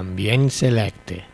Ambient Selecte.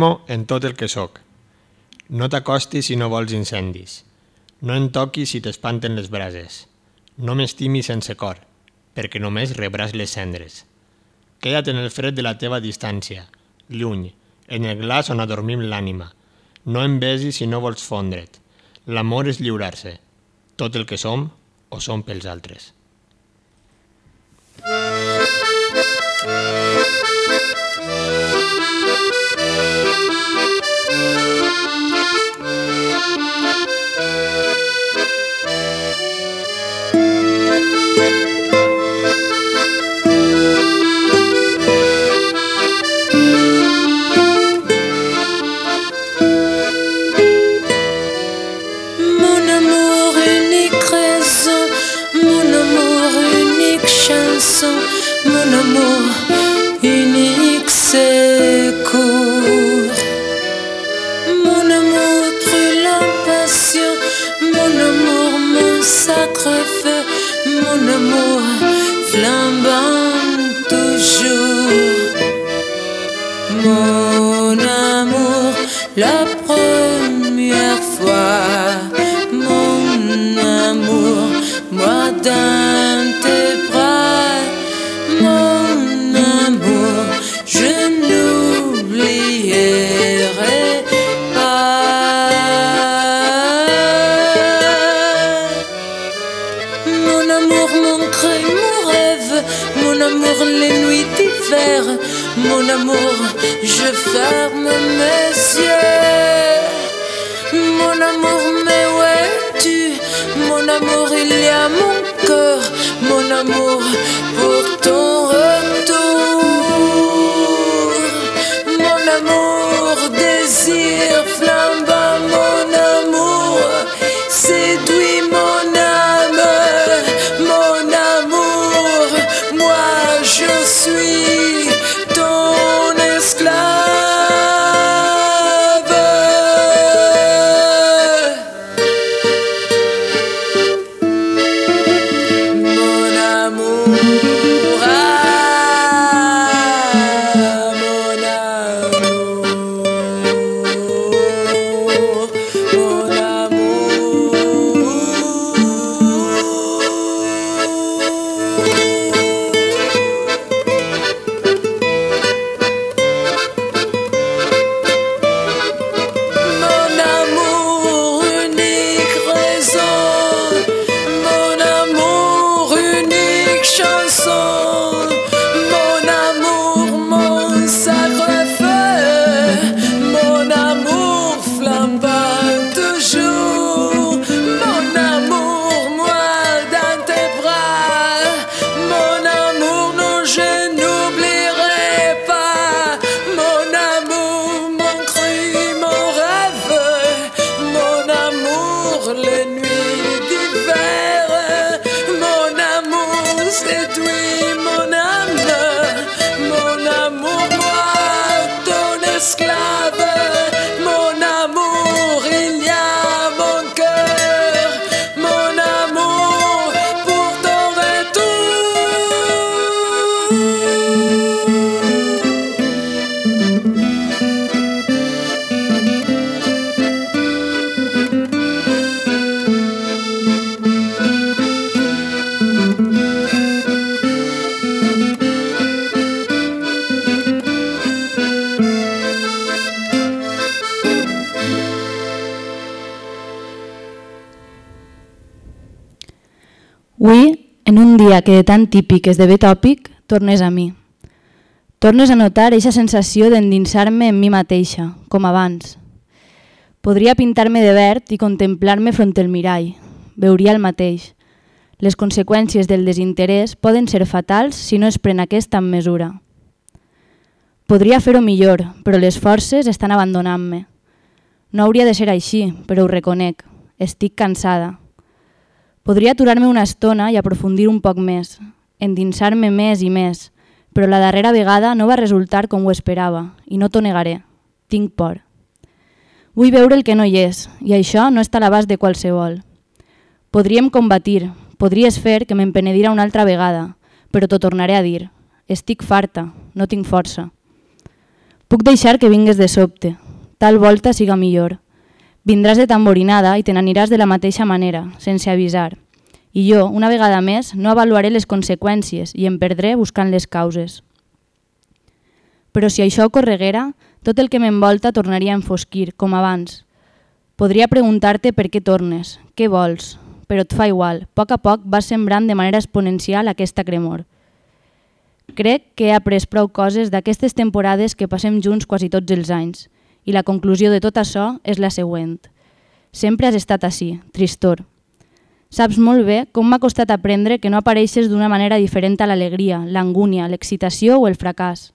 Cremo en tot el que sóc. No t'acostis si no vols incendis. No en toquis si t'espanten les brases. No m'estimis sense cor, perquè només rebràs les cendres. Queda't en el fred de la teva distància, lluny, en el glaç on adormim l'ànima. No em besis si no vols fondre't. L'amor és lliurar-se. Tot el que som, ho som pels altres. Mon Μου να μου είναι ξέρεις. Je ferme mes yeux. Mon amour, mais où es-tu Mon amour, il y a mon cœur, mon amour, pour en que de tan típic esdevé tòpic, tornes a mi. Tornes a notar aquesta sensació d'endinsar-me en mi mateixa, com abans. Podria pintar-me de verd i contemplar-me front al mirall. Veuria el mateix. Les conseqüències del desinterès poden ser fatals si no es pren aquesta amb mesura. Podria fer-ho millor, però les forces estan abandonant-me. No hauria de ser així, però ho reconec. Estic cansada. Podria aturar-me una estona i aprofundir un poc més, endinsar-me més i més, però la darrera vegada no va resultar com ho esperava, i no t'ho negaré. Tinc por. Vull veure el que no hi és, i això no està a l'abast de qualsevol. Podríem combatir, podries fer que me'n penedirà una altra vegada, però t'ho tornaré a dir. Estic farta, no tinc força. Puc deixar que vingues de sobte, tal volta siga millor. Vindràs de tamborinada i te n'aniràs de la mateixa manera, sense avisar. I jo, una vegada més, no avaluaré les conseqüències i em perdré buscant les causes. Però si això ocorreguera, tot el que m'envolta tornaria a enfosquir, com abans. Podria preguntar-te per què tornes, què vols, però et fa igual. A poc a poc vas sembrant de manera exponencial aquesta cremor. Crec que he après prou coses d'aquestes temporades que passem junts quasi tots els anys – i la conclusió de tot això és la següent. Sempre has estat així, tristor. Saps molt bé com m'ha costat aprendre que no apareixes d'una manera diferent a l'alegria, l'angúnia, l'excitació o el fracàs.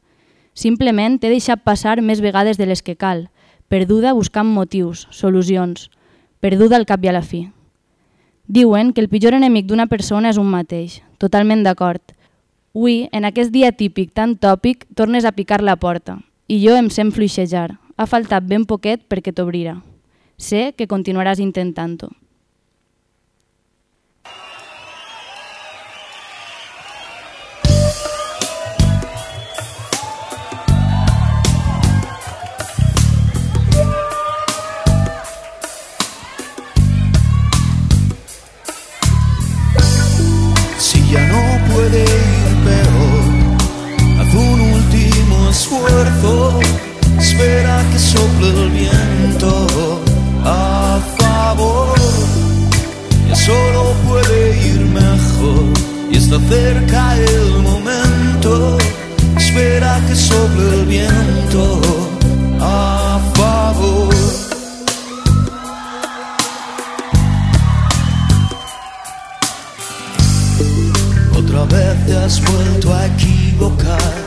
Simplement t'he deixat passar més vegades de les que cal, perduda buscant motius, solucions, perduda al cap i a la fi. Diuen que el pitjor enemic d'una persona és un mateix, totalment d'acord. Avui, en aquest dia típic tan tòpic, tornes a picar la porta, i jo em sent fluixejar, ha faltat ben poquet perquè t'obrira. Sé que continuaràs intentant-ho. Y está cerca el momento. Espera que sople el viento a favor. Otra vez te has vuelto a equivocar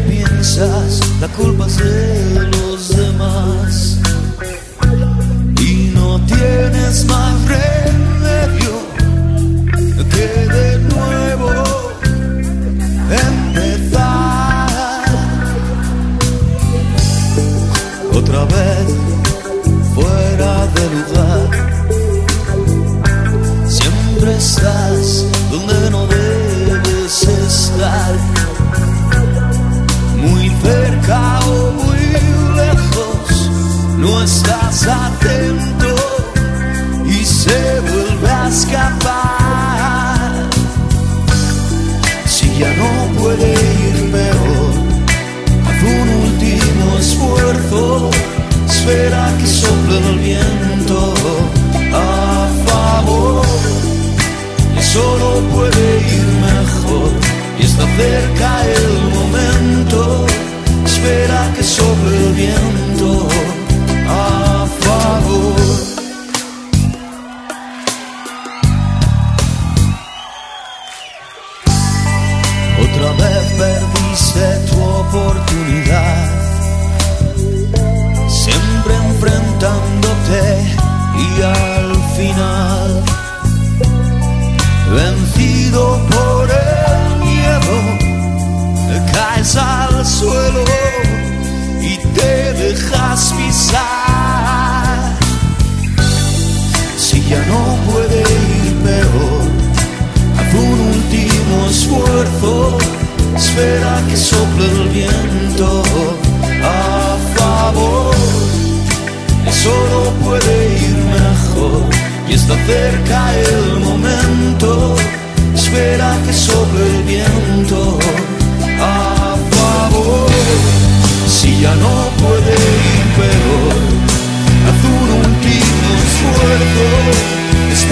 piensas la culpa es de los demás y no tienes más remedio otra vez fuera de lugar siempre estás donde no debes estar cerca o muy lejos, no estás atento y se vuelve a escapar. Si ya no puede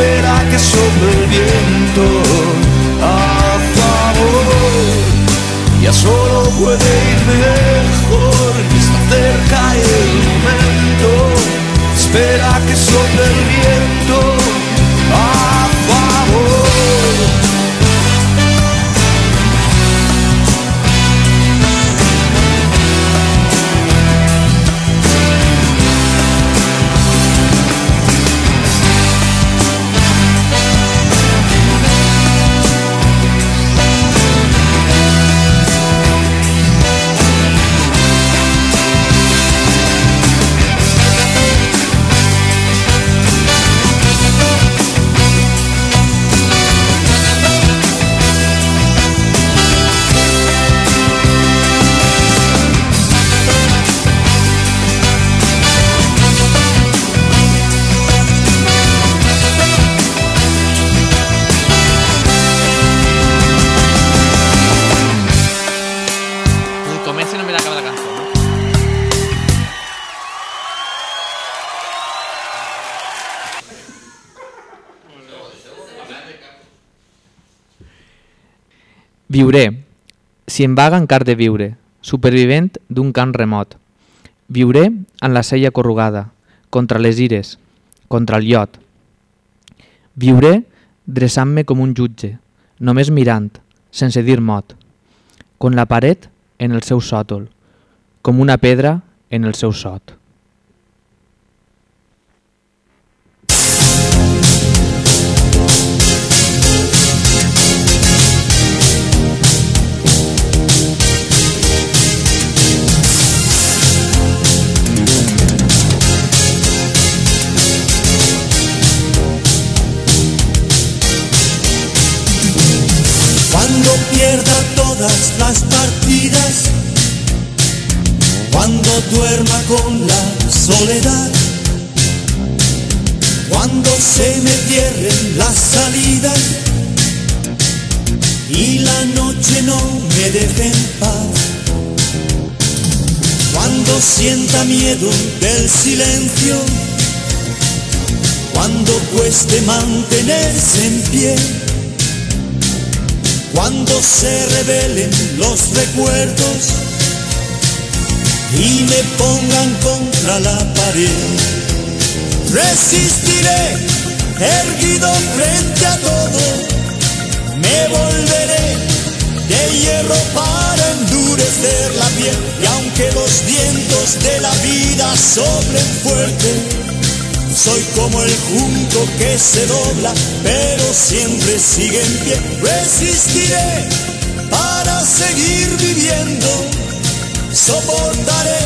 espera que sobre el viento a favor. Ya solo puede ir mejor, está cerca el momento. Espera que sobre el viento. Viuré, si em vaga encar de viure, supervivent d'un camp remot. Viuré en la cella corrugada, contra les ires, contra el llot. Viuré dreçant-me com un jutge, només mirant, sense dir mot, con la paret en el seu sòtol, com una pedra en el seu sot. Duerma con la soledad, cuando se me cierren las salidas y la noche no me deje en paz, cuando sienta miedo del silencio, cuando cueste mantenerse en pie cuando se revelen los recuerdos y me pongan contra la pared. Resistiré, erguido frente a todo, me volveré de hierro para endurecer la piel y aunque los vientos de la vida soplen fuerte, soy como el junco que se dobla, pero siempre sigue en pie. Resistiré para seguir viviendo. Soportaré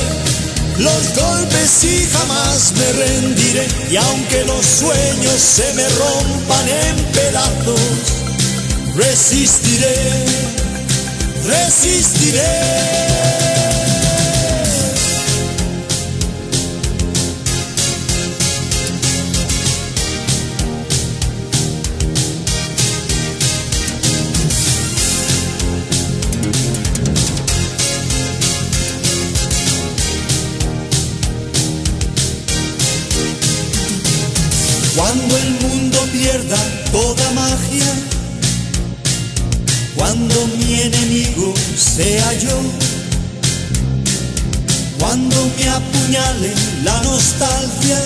los golpes y jamás me rendiré. Y aunque los sueños se me rompan en pedazos, resistiré, resistiré. Cuando el mundo pierda toda magia, cuando mi enemigo sea yo, cuando me apuñale la nostalgia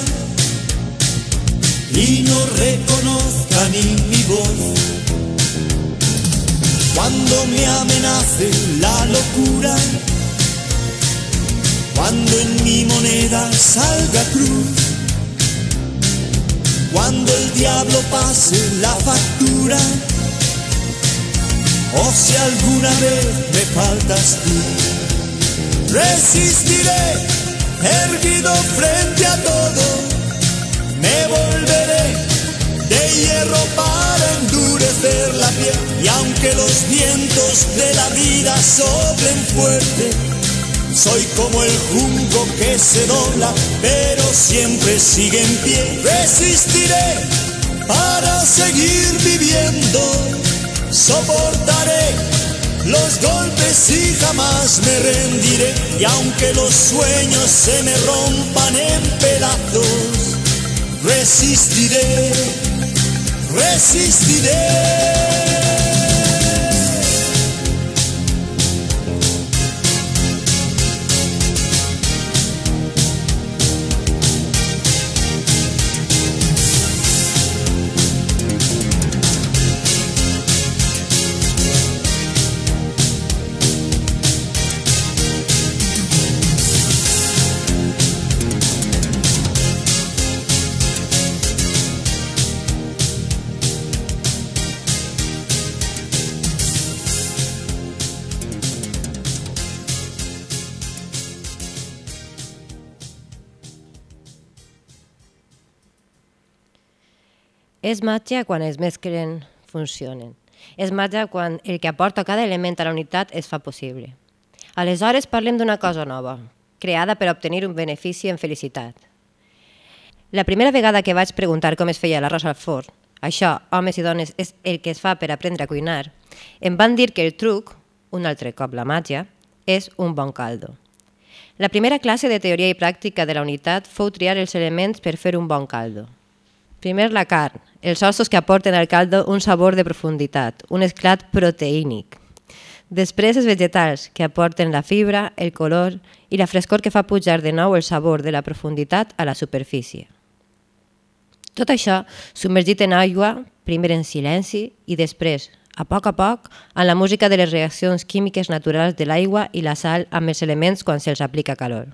y no reconozca ni mi voz, cuando me amenace la locura, cuando en mi moneda salga cruz cuando el diablo pase la factura o si alguna vez me faltas tú. Resistiré, erguido frente a todo, me volveré de hierro para endurecer la piel y aunque los vientos de la vida soplen fuerte, soy como el junco que se dobla, pero siempre sigue en pie. Resistiré para seguir viviendo. Soportaré los golpes y jamás me rendiré. Y aunque los sueños se me rompan en pedazos, resistiré, resistiré. És màgia quan els mesclen funcionen. És màgia quan el que aporta cada element a la unitat es fa possible. Aleshores parlem d'una cosa nova, creada per obtenir un benefici en felicitat. La primera vegada que vaig preguntar com es feia l'arròs al forn, això, homes i dones, és el que es fa per aprendre a cuinar, em van dir que el truc, un altre cop la màgia, és un bon caldo. La primera classe de teoria i pràctica de la unitat fou triar els elements per fer un bon caldo. Primer la carn, els ossos que aporten al caldo un sabor de profunditat, un esclat proteínic. Després els vegetals, que aporten la fibra, el color i la frescor que fa pujar de nou el sabor de la profunditat a la superfície. Tot això submergit en aigua, primer en silenci i després, a poc a poc, en la música de les reaccions químiques naturals de l'aigua i la sal amb els elements quan se'ls aplica calor.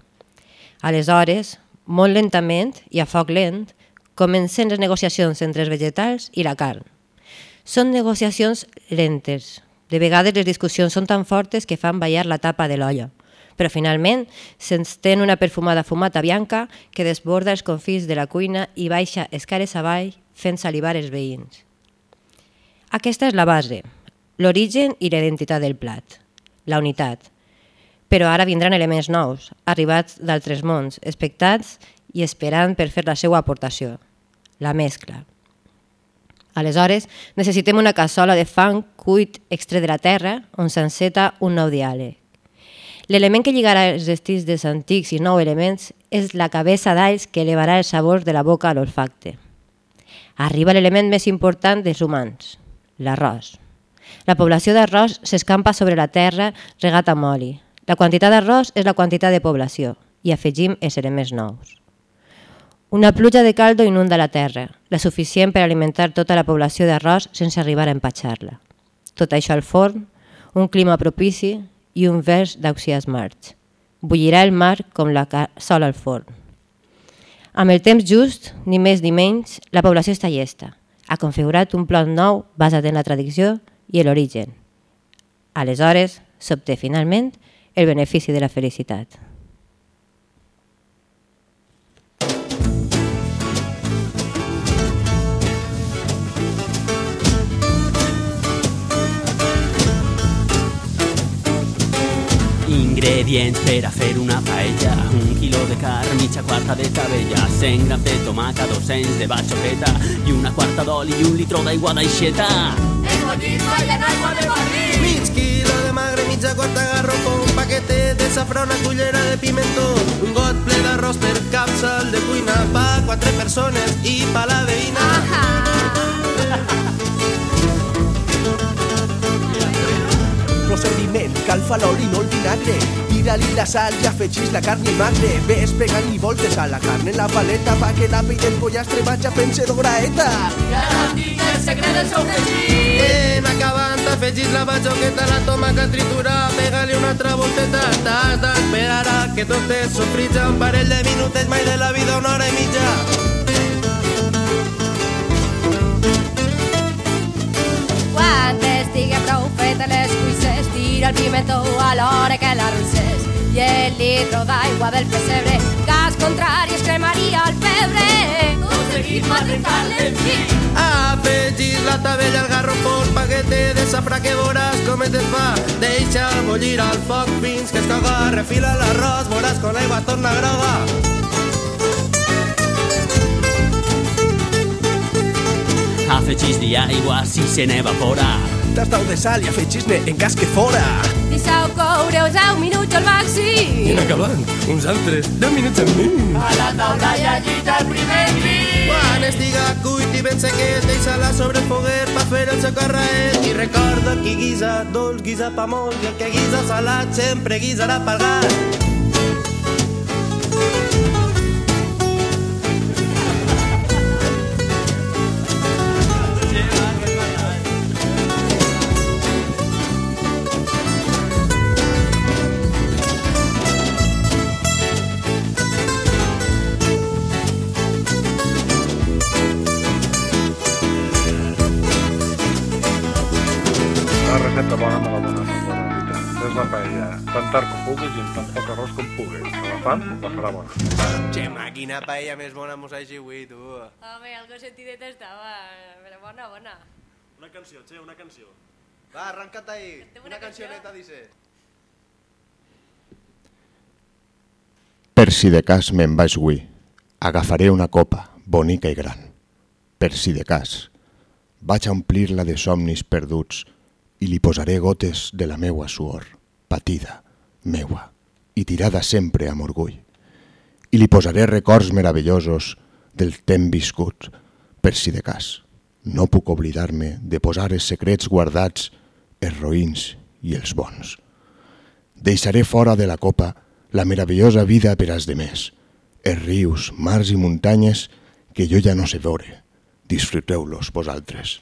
Aleshores, molt lentament i a foc lent, comencen les negociacions entre els vegetals i la carn. Són negociacions lentes. De vegades les discussions són tan fortes que fan ballar la tapa de l'olla però finalment s'estén una perfumada fumata bianca que desborda els confits de la cuina i baixa escares avall fent salivar els veïns. Aquesta és la base, l'origen i la identitat del plat, la unitat. Però ara vindran elements nous, arribats d'altres mons, expectats i esperant per fer la seva aportació, la mescla. Aleshores, necessitem una cassola de fang cuit extret de la terra on s'enceta un nou diàleg. L'element que lligarà els destins dels antics i nou elements és la cabeça d'alls que elevarà el sabor de la boca a l'olfacte. Arriba l'element més important dels humans, l'arròs. La població d'arròs s'escampa sobre la terra regat amb oli. La quantitat d'arròs és la quantitat de població i afegim els elements nous. Una pluja de caldo inunda la terra, la suficient per alimentar tota la població d'arròs sense arribar a empatxar-la. Tot això al forn, un clima propici i un vers d'Auxias March. Bullirà el mar com la sol al forn. Amb el temps just, ni més ni menys, la població està llesta. Ha configurat un plot nou basat en la tradició i l'origen. Aleshores, s'obté finalment el benefici de la felicitat. Ingredients per a fer una paella Un quilo de carn, mitja quarta de tabella 100 grams de tomaca, 200 de batxoqueta I una quarta d'oli i un litro d'aigua d'aixeta El pollito en aigua de barril. Mig quilo de magre, mitja quarta garrofa, un paquete de safrà, una cullera de pimentó, un got ple d'arròs per capsal de cuina pa quatre persones i pa la veïna. Procediment, cal fa l'oli, no el vinagre. Tira-li la sal i afegís la carn i magre. Ves pegant-li voltes a la carn en la paleta pa que la pell del pollastre vaja fent-se d'ograeta. Garantir el secret del seu fregit. En acabant afegís la batxoqueta, la tomaca triturada, pega-li una altra volteta. T'has d'esperar a que tot es sofritja un parell de minutets, mai de la vida una hora i mitja. Tira el pimentó a l'hora que l'arrosses i el litro d'aigua del pessebre, cas contrari es cremaria el pebre. Tot seguit la tabella al garrofós, paquete de safrà que veuràs com es desfà. Deixa bullir al foc fins que es caga, refila l'arròs, veuràs com l'aigua torna groga. Afegís-li aigua si se n'evapora Tastau de sal i afegís-ne en cas que fora. Deixeu coure uns 10 minuts al màxim. I acabant, uns altres 10 minuts amb mi. A la taula i allí el primer crit. Quan estiga cuit i ben sequet, deixa-la sobre el foguer pa fer el socarraet. I recorda qui guisa dolç, guisa pa molt, i el que guisa salat sempre guisarà pel gat. Bona. Che, quina paella més bona mos hagi avui, tu. Home, algo sentidet estava, però bona, bona. Una canció, che, una canció. Va, arranca't ahí. una Una canció. cancioneta, dice. Per si de cas me'n vaig avui, agafaré una copa, bonica i gran. Per si de cas, vaig a omplir-la de somnis perduts i li posaré gotes de la meua suor, patida, meua, i tirada sempre amb orgull. I li posaré records meravellosos del temps viscut, per si de cas. No puc oblidar-me de posar els secrets guardats, els roïns i els bons. Deixaré fora de la copa la meravellosa vida per als demés, els rius, mars i muntanyes que jo ja no sé veure. Disfruteu-los vosaltres.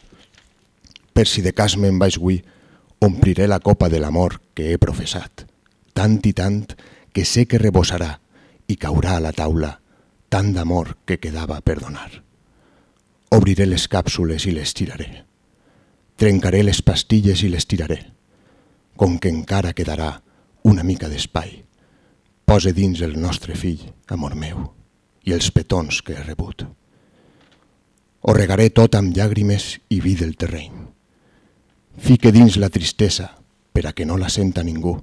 Per si de cas me'n vaig avui, ompliré la copa de l'amor que he professat, tant i tant que sé que rebossarà i caurà a la taula tant d'amor que quedava per donar. Obriré les càpsules i les tiraré. Trencaré les pastilles i les tiraré. Com que encara quedarà una mica d'espai, pose dins el nostre fill, amor meu, i els petons que he rebut. Ho regaré tot amb llàgrimes i vi del terreny. Fique dins la tristesa per a que no la senta ningú,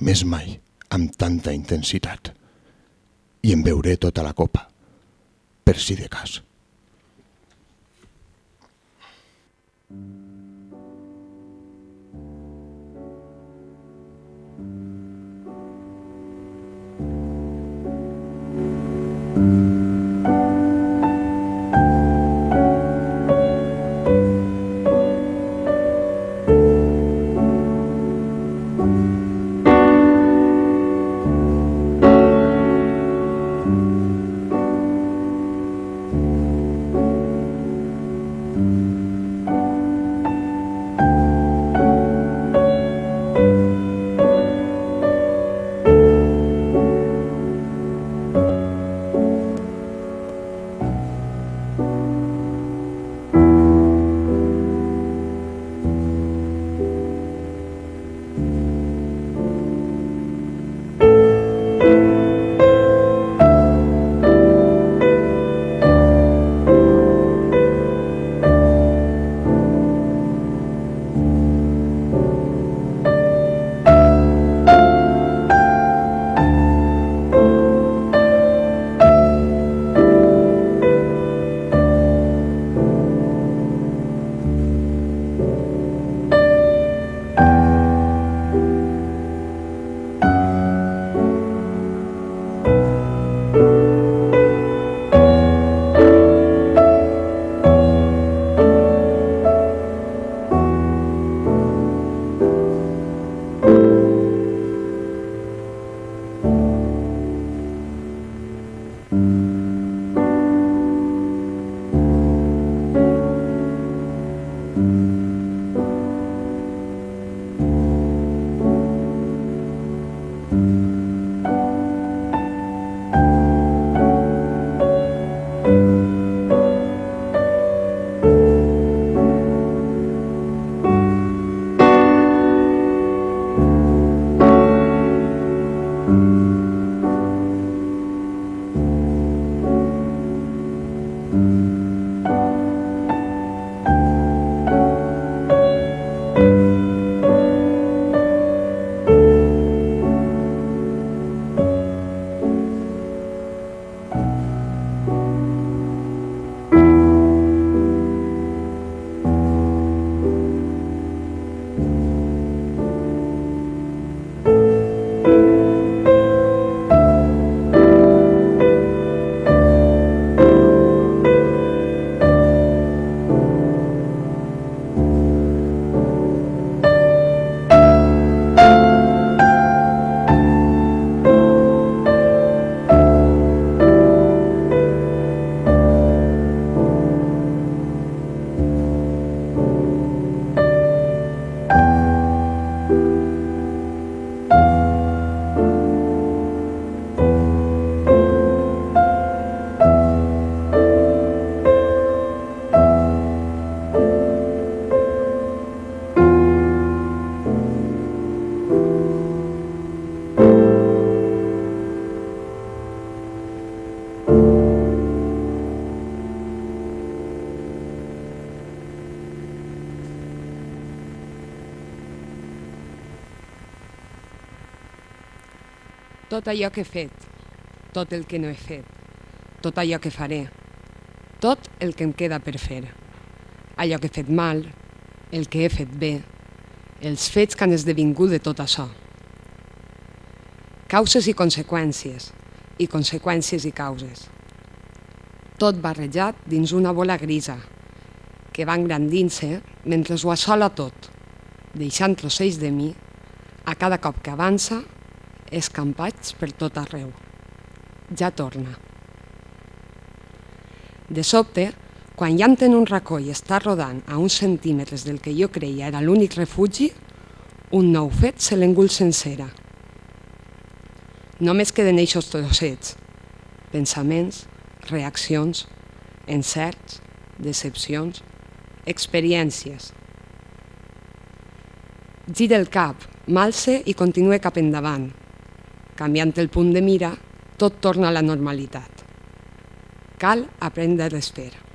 més mai amb tanta intensitat i em veuré tota la copa, per si de cas. tot allò que he fet, tot el que no he fet, tot allò que faré, tot el que em queda per fer, allò que he fet mal, el que he fet bé, els fets que han esdevingut de tot això. Causes i conseqüències, i conseqüències i causes. Tot barrejat dins una bola grisa, que va engrandint-se mentre ho assola tot, deixant trossells de mi, a cada cop que avança, escampats per tot arreu. Ja torna. De sobte, quan ja en un racó i està rodant a uns centímetres del que jo creia era l'únic refugi, un nou fet se l'engull sencera. Només queden eixos trossets, pensaments, reaccions, encerts, decepcions, experiències. Gira el cap, malse i continue cap endavant. Canviant el punt de mira, tot torna a la normalitat. Cal aprendre a respirar.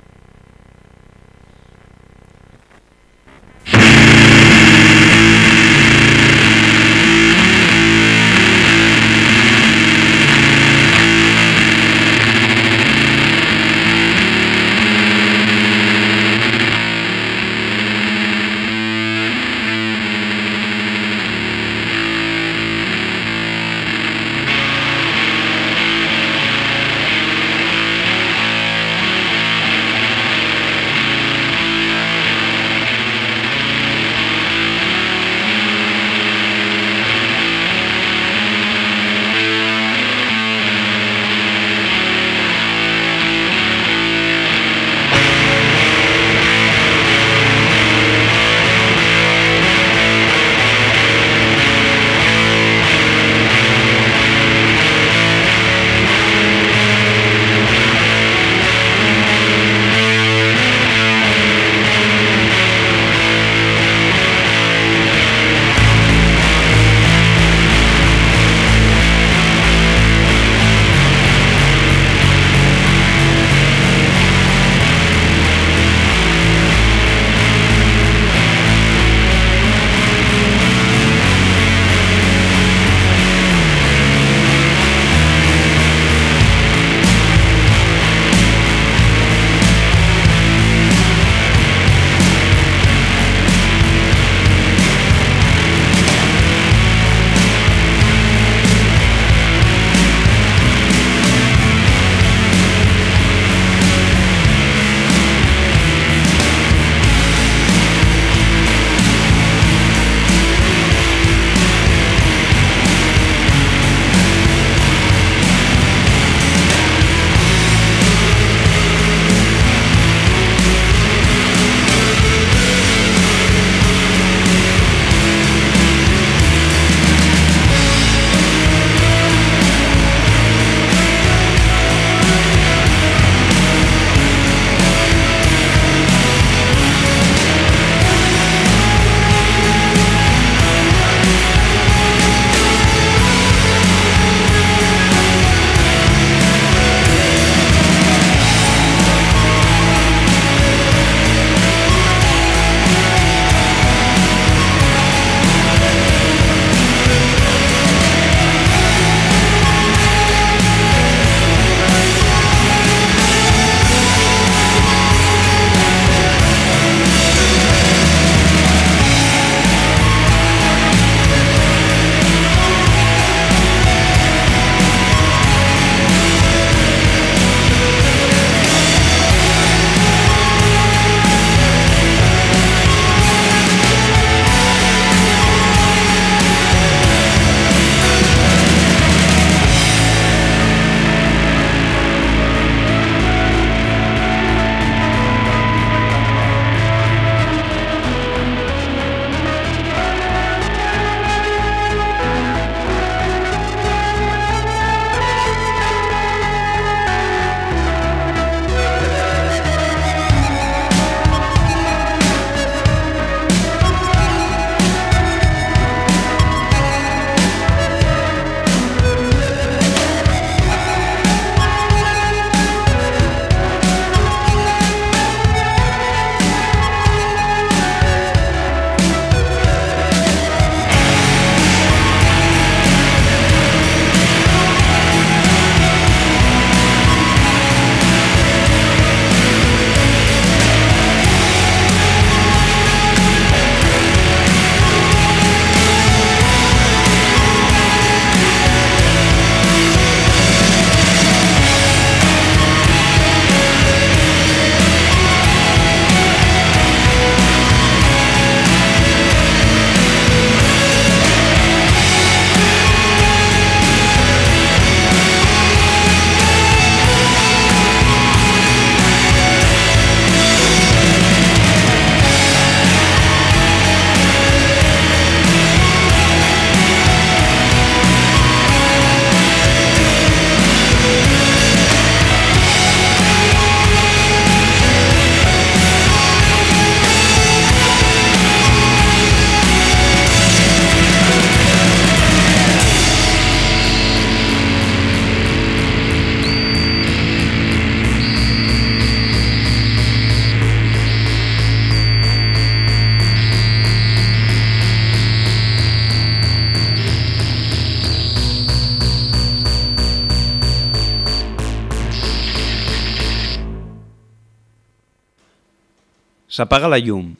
S'apaga la llum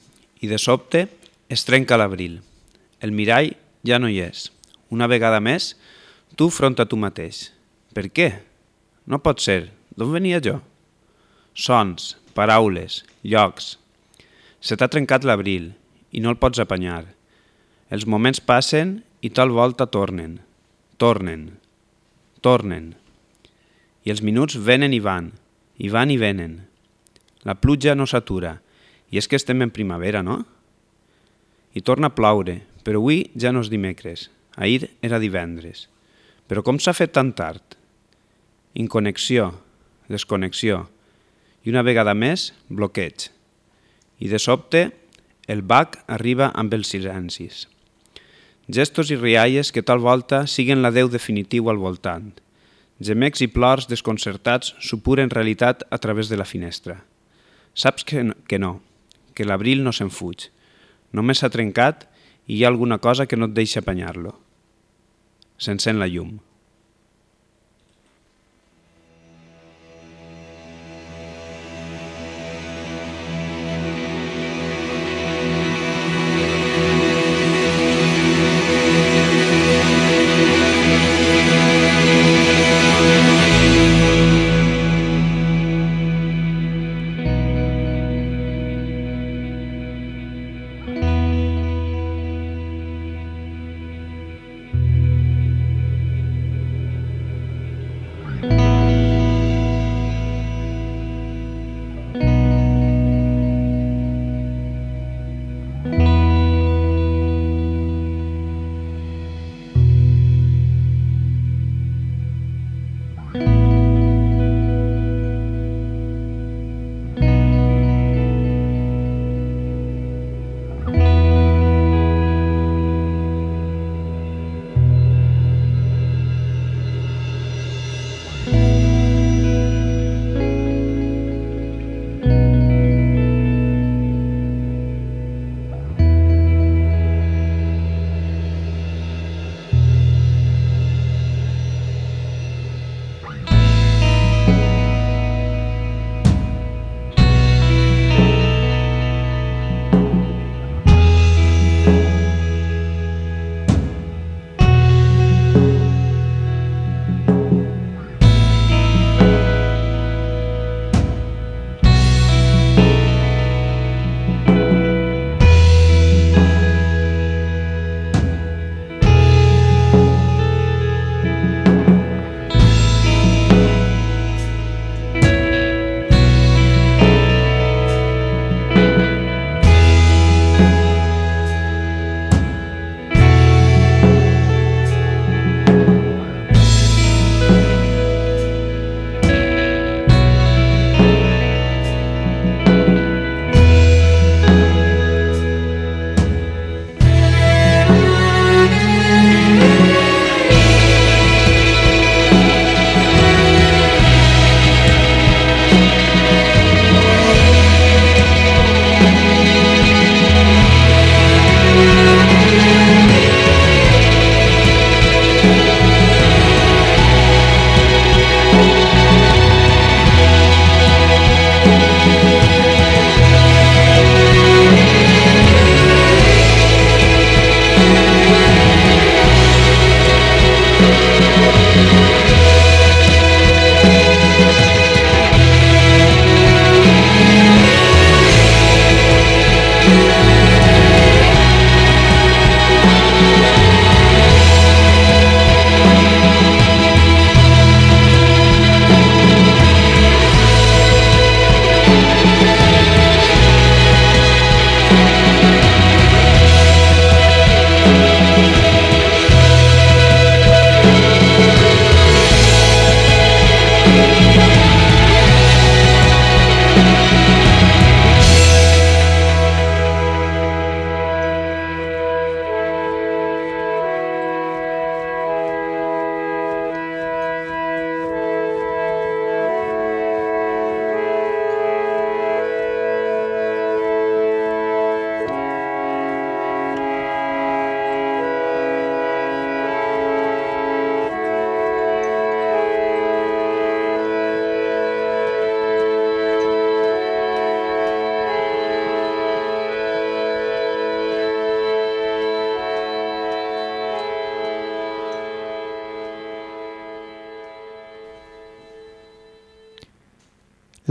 i de sobte es trenca l'abril. El mirall ja no hi és. Una vegada més, tu front a tu mateix. Per què? No pot ser. D'on venia jo? Sons, paraules, llocs. Se t'ha trencat l'abril i no el pots apanyar. Els moments passen i tal volta tornen, tornen, tornen. I els minuts venen i van, i van i venen. La pluja no s'atura, i és que estem en primavera, no? I torna a ploure, però avui ja no és dimecres, ahir era divendres. Però com s'ha fet tan tard? Inconnexió, desconnexió, i una vegada més, bloqueig. I de sobte, el bac arriba amb els silencis. Gestos i rialles que tal volta siguen l'adeu definitiu al voltant. Gemecs i plors desconcertats supuren realitat a través de la finestra. Saps que no, que, no, que l'abril no se'n fuig. Només s'ha trencat i hi ha alguna cosa que no et deixa apanyar-lo. S'encén la llum.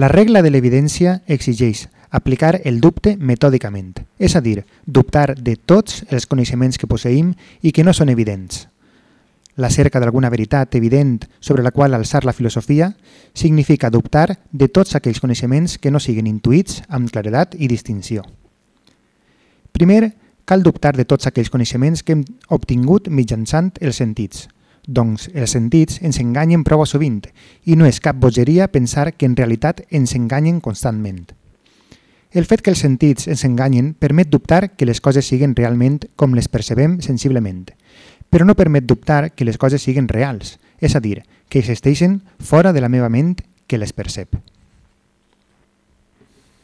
La regla de l'evidència exigeix aplicar el dubte metòdicament, és a dir, dubtar de tots els coneixements que posseïm i que no són evidents. La cerca d'alguna veritat evident sobre la qual alçar la filosofia significa dubtar de tots aquells coneixements que no siguin intuïts amb claredat i distinció. Primer, cal dubtar de tots aquells coneixements que hem obtingut mitjançant els sentits, doncs els sentits ens enganyen prou sovint i no és cap bogeria pensar que en realitat ens enganyen constantment. El fet que els sentits ens enganyen permet dubtar que les coses siguin realment com les percebem sensiblement, però no permet dubtar que les coses siguin reals, és a dir, que existeixen fora de la meva ment que les percep.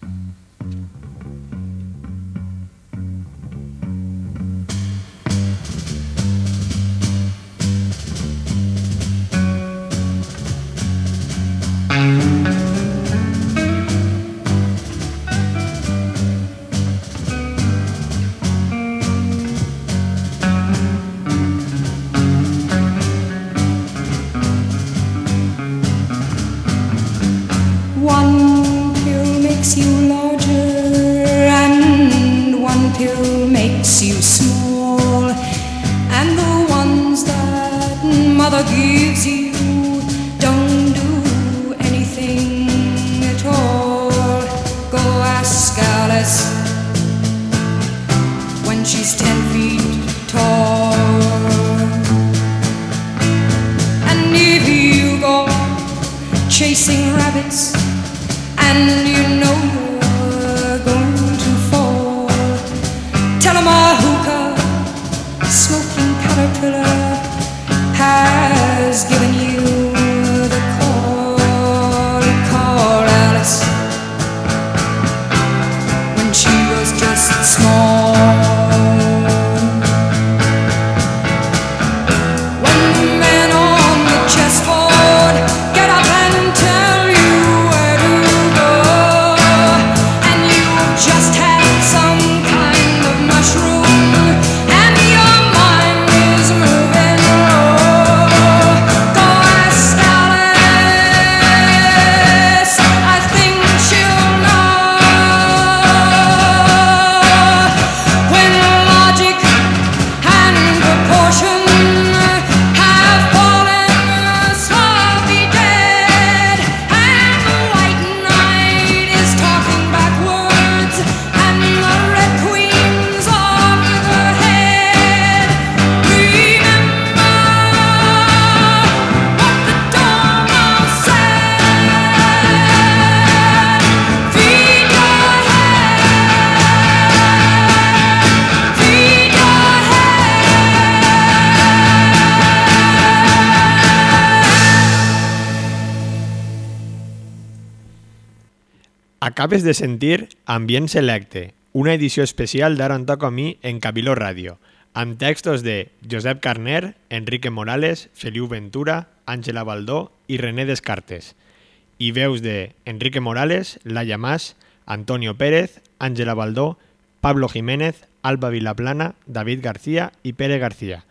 One she's ten feet tall. And if you go chasing rabbits and you know Acabes de sentir Ambient Selecte, una edició especial d'Ara on toca a mi en Cabiló Ràdio, amb textos de Josep Carner, Enrique Morales, Feliu Ventura, Àngela Baldó i René Descartes, i veus de Enrique Morales, Laia Mas, Antonio Pérez, Àngela Baldó, Pablo Jiménez, Alba Vilaplana, David García i Pere García.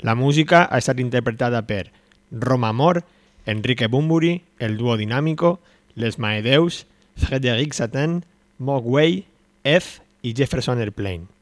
La música ha estat interpretada per Roma Amor, Enrique Bumburi, El Duo Dinámico, Les Maedeus, Frédéric Satin, Mogwai, F i Jefferson Airplane.